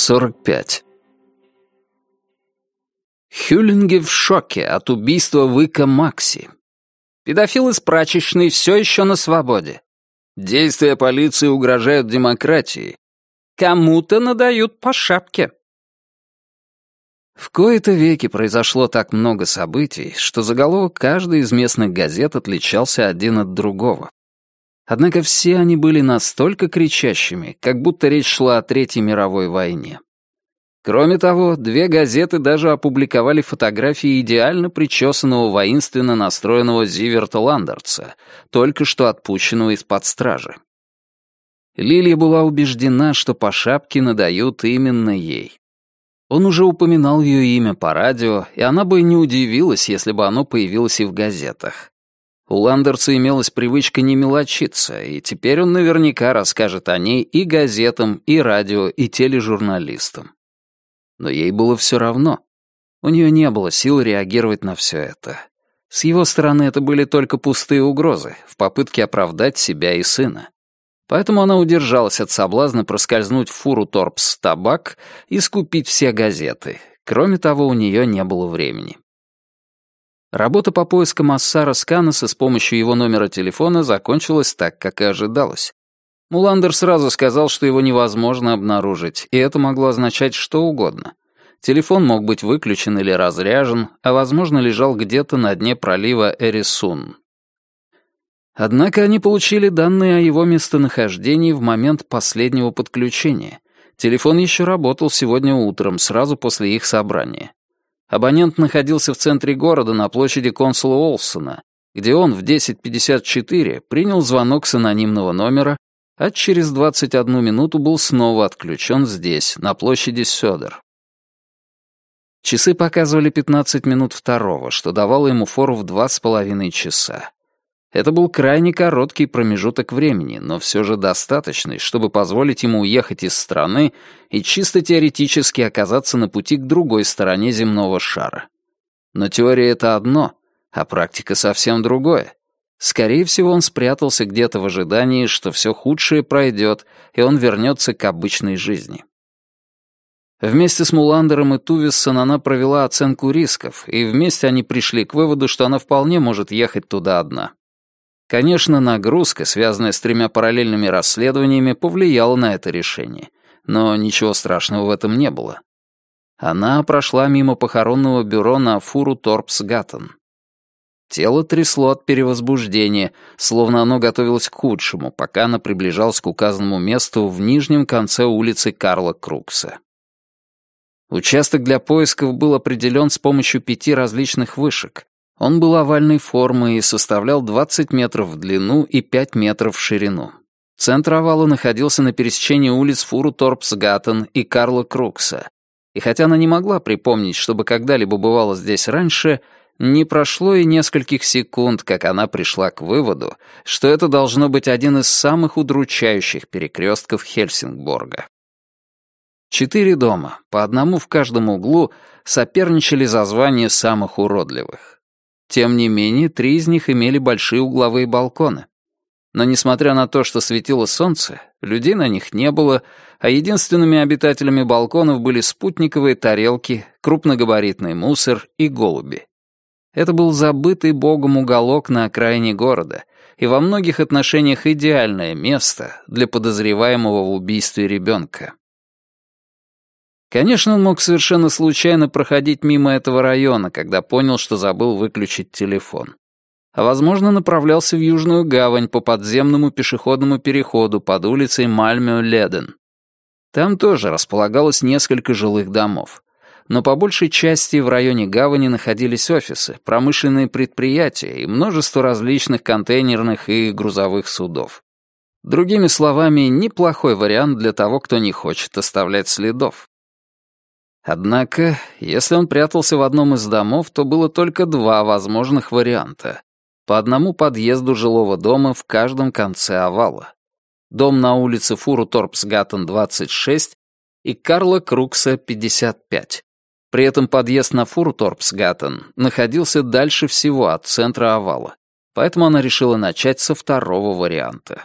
45. Хюлинге в шоке от убийства Выка Макси. Педофил из прачечной все еще на свободе. Действия полиции угрожают демократии. Кому-то надают по шапке. В кои-то веки произошло так много событий, что заголовок каждой из местных газет отличался один от другого. Однако все они были настолько кричащими, как будто речь шла о Третьей мировой войне. Кроме того, две газеты даже опубликовали фотографии идеально причесанного воинственно настроенного Зиверта Ландерца, только что отпущенного из-под стражи. Лилия была убеждена, что по шапке надают именно ей. Он уже упоминал ее имя по радио, и она бы не удивилась, если бы оно появилось и в газетах. У Ландерса имелась привычка не мелочиться, и теперь он наверняка расскажет о ней и газетам, и радио, и тележурналистам. Но ей было все равно. У нее не было сил реагировать на все это. С его стороны это были только пустые угрозы в попытке оправдать себя и сына. Поэтому она удержалась от соблазна проскользнуть в фуру Торпс табак и скупить все газеты. Кроме того, у нее не было времени. Работа по поискам Ассара Сканаса с помощью его номера телефона закончилась так, как и ожидалось. Муландер сразу сказал, что его невозможно обнаружить, и это могло означать что угодно. Телефон мог быть выключен или разряжен, а, возможно, лежал где-то на дне пролива Эрисун. Однако они получили данные о его местонахождении в момент последнего подключения. Телефон еще работал сегодня утром, сразу после их собрания. Абонент находился в центре города на площади консула Олсона, где он в 10.54 принял звонок с анонимного номера, а через 21 минуту был снова отключен здесь, на площади Сёдер. Часы показывали 15 минут второго, что давало ему фору в два с половиной часа. Это был крайне короткий промежуток времени, но все же достаточный, чтобы позволить ему уехать из страны и чисто теоретически оказаться на пути к другой стороне земного шара. Но теория — это одно, а практика совсем другое. Скорее всего, он спрятался где-то в ожидании, что все худшее пройдет, и он вернется к обычной жизни. Вместе с Муландером и Тувиссон она провела оценку рисков, и вместе они пришли к выводу, что она вполне может ехать туда одна. Конечно, нагрузка, связанная с тремя параллельными расследованиями, повлияла на это решение, но ничего страшного в этом не было. Она прошла мимо похоронного бюро на фуру Торпс-Гаттен. Тело трясло от перевозбуждения, словно оно готовилось к худшему, пока она приближалась к указанному месту в нижнем конце улицы Карла Крукса. Участок для поисков был определен с помощью пяти различных вышек, он был овальной формы и составлял 20 метров в длину и 5 метров в ширину. Центр овала находился на пересечении улиц Фуру Торпсгаттен и Карла Крукса. И хотя она не могла припомнить, чтобы когда-либо бывало здесь раньше, не прошло и нескольких секунд, как она пришла к выводу, что это должно быть один из самых удручающих перекрестков Хельсингборга. Четыре дома, по одному в каждом углу, соперничали за звание самых уродливых. Тем не менее, три из них имели большие угловые балконы. Но несмотря на то, что светило солнце, людей на них не было, а единственными обитателями балконов были спутниковые тарелки, крупногабаритный мусор и голуби. Это был забытый богом уголок на окраине города и во многих отношениях идеальное место для подозреваемого в убийстве ребенка. Конечно, он мог совершенно случайно проходить мимо этого района, когда понял, что забыл выключить телефон. А, возможно, направлялся в Южную гавань по подземному пешеходному переходу под улицей Мальмио-Леден. Там тоже располагалось несколько жилых домов. Но по большей части в районе гавани находились офисы, промышленные предприятия и множество различных контейнерных и грузовых судов. Другими словами, неплохой вариант для того, кто не хочет оставлять следов. Однако, если он прятался в одном из домов, то было только два возможных варианта. По одному подъезду жилого дома в каждом конце овала. Дом на улице Фуру Торпсгаттен, 26 и Карла Крукса, 55. При этом подъезд на Фуру Торпсгаттен находился дальше всего от центра овала, поэтому она решила начать со второго варианта.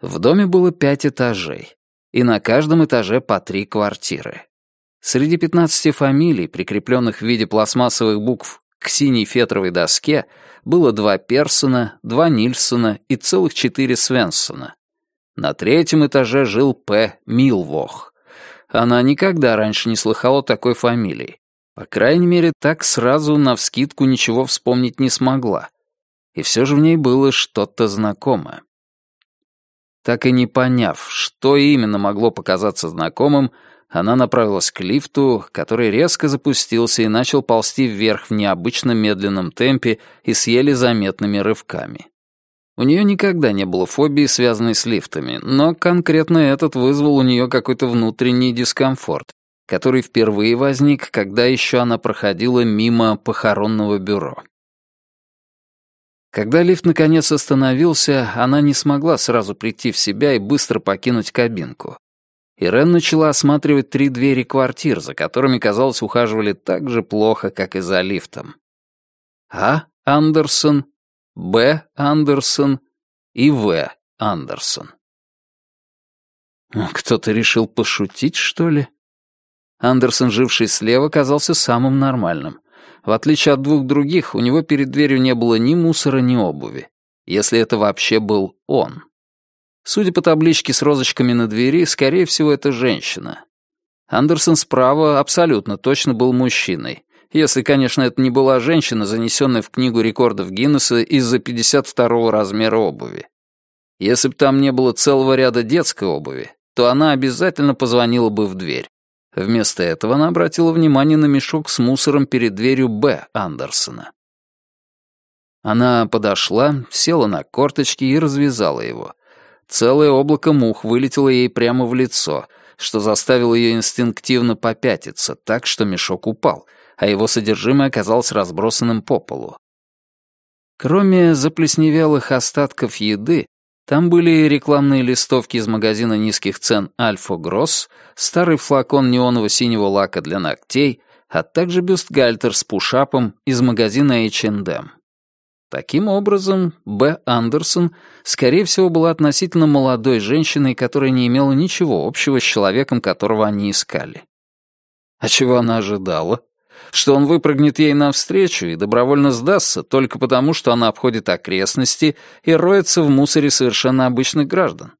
В доме было пять этажей. и на каждом этаже по три квартиры. Среди 15 фамилий, прикрепленных в виде пластмассовых букв к синей фетровой доске, было два Персона, два Нильсона и целых четыре Свенсона. На третьем этаже жил П. Милвох. Она никогда раньше не слыхала такой фамилии. По крайней мере, так сразу навскидку ничего вспомнить не смогла. И все же в ней было что-то знакомое. Так и не поняв, что именно могло показаться знакомым, она направилась к лифту, который резко запустился и начал ползти вверх в необычно медленном темпе и с еле заметными рывками. У нее никогда не было фобии, связанной с лифтами, но конкретно этот вызвал у нее какой-то внутренний дискомфорт, который впервые возник, когда еще она проходила мимо похоронного бюро. Когда лифт наконец остановился, она не смогла сразу прийти в себя и быстро покинуть кабинку. Ирен начала осматривать три двери квартир, за которыми, казалось, ухаживали так же плохо, как и за лифтом. А. Андерсон, Б. Андерсон и В. Андерсон. Кто-то решил пошутить, что ли? Андерсон, живший слева, казался самым нормальным. В отличие от двух других, у него перед дверью не было ни мусора, ни обуви. Если это вообще был он. Судя по табличке с розочками на двери, скорее всего, это женщина. Андерсон справа абсолютно точно был мужчиной. Если, конечно, это не была женщина, занесенная в книгу рекордов Гиннесса из-за 52-го размера обуви. Если бы там не было целого ряда детской обуви, то она обязательно позвонила бы в дверь. Вместо этого она обратила внимание на мешок с мусором перед дверью Б. Андерсона. Она подошла, села на корточки и развязала его. Целое облако мух вылетело ей прямо в лицо, что заставило ее инстинктивно попятиться, так что мешок упал, а его содержимое оказалось разбросанным по полу. Кроме заплесневелых остатков еды, там были рекламные листовки из магазина низких цен «Альфа Гросс», старый флакон неонового синего лака для ногтей, а также бюстгальтер с пушапом из магазина H&M. Таким образом, Б. Андерсон, скорее всего, была относительно молодой женщиной, которая не имела ничего общего с человеком, которого они искали. А чего она ожидала? что он выпрыгнет ей навстречу и добровольно сдастся только потому, что она обходит окрестности и роется в мусоре совершенно обычных граждан?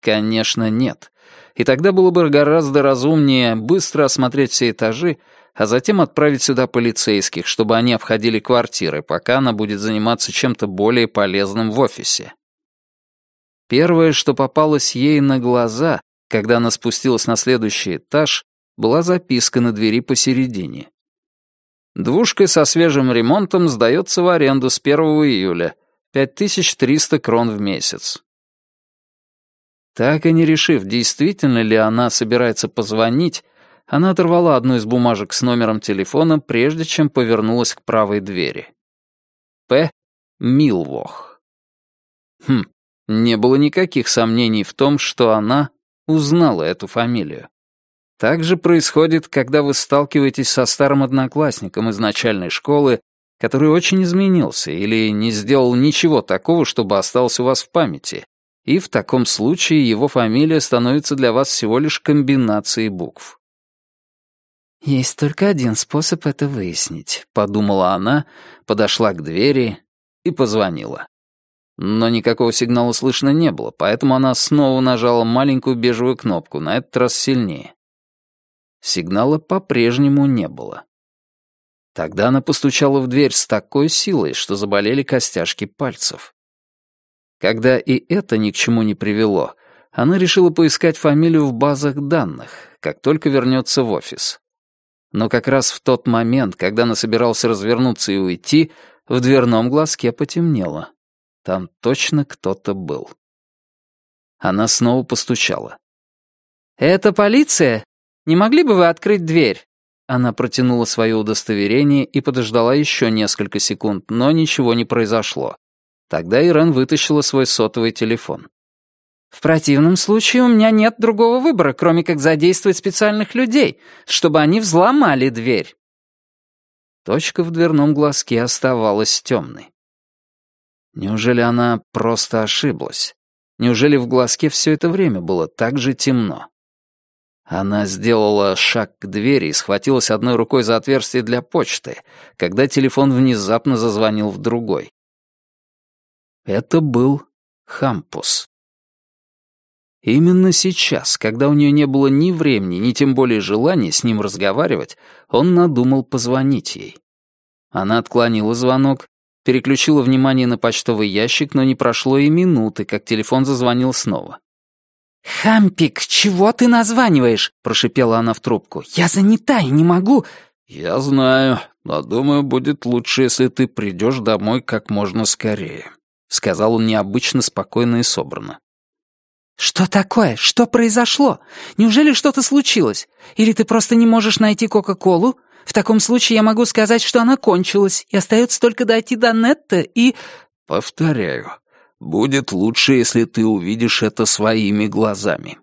Конечно, нет. И тогда было бы гораздо разумнее быстро осмотреть все этажи, а затем отправить сюда полицейских, чтобы они обходили квартиры, пока она будет заниматься чем-то более полезным в офисе. Первое, что попалось ей на глаза, когда она спустилась на следующий этаж, была записка на двери посередине. Двушка со свежим ремонтом сдается в аренду с 1 июля. 5300 крон в месяц. Так и не решив, действительно ли она собирается позвонить, она оторвала одну из бумажек с номером телефона, прежде чем повернулась к правой двери. П. Милвох. Хм, не было никаких сомнений в том, что она узнала эту фамилию. Так же происходит, когда вы сталкиваетесь со старым одноклассником из начальной школы, который очень изменился или не сделал ничего такого, чтобы остался у вас в памяти, и в таком случае его фамилия становится для вас всего лишь комбинацией букв. «Есть только один способ это выяснить», — подумала она, подошла к двери и позвонила. Но никакого сигнала слышно не было, поэтому она снова нажала маленькую бежевую кнопку, на этот раз сильнее. Сигнала по-прежнему не было. Тогда она постучала в дверь с такой силой, что заболели костяшки пальцев. Когда и это ни к чему не привело, она решила поискать фамилию в базах данных, как только вернется в офис. Но как раз в тот момент, когда она собиралась развернуться и уйти, в дверном глазке потемнело. Там точно кто-то был. Она снова постучала. «Это полиция?» Не могли бы вы открыть дверь?» Она протянула свое удостоверение и подождала еще несколько секунд, но ничего не произошло. Тогда Ирен вытащила свой сотовый телефон. «В противном случае у меня нет другого выбора, кроме как задействовать специальных людей, чтобы они взломали дверь». Точка в дверном глазке оставалась темной. Неужели она просто ошиблась? Неужели в глазке все это время было так же темно? Она сделала шаг к двери и схватилась одной рукой за отверстие для почты, когда телефон внезапно зазвонил в другой. Это был Хампус. Именно сейчас, когда у нее не было ни времени, ни тем более желания с ним разговаривать, он надумал позвонить ей. Она отклонила звонок, переключила внимание на почтовый ящик, но не прошло и минуты, как телефон зазвонил снова. «Хампик, чего ты названиваешь?» — прошипела она в трубку. «Я занята и не могу...» «Я знаю, но думаю, будет лучше, если ты придешь домой как можно скорее», — сказал он необычно спокойно и собрано. «Что такое? Что произошло? Неужели что-то случилось? Или ты просто не можешь найти Кока-Колу? В таком случае я могу сказать, что она кончилась, и остается только дойти до Нетта и...» «Повторяю, будет лучше, если ты увидишь это своими глазами».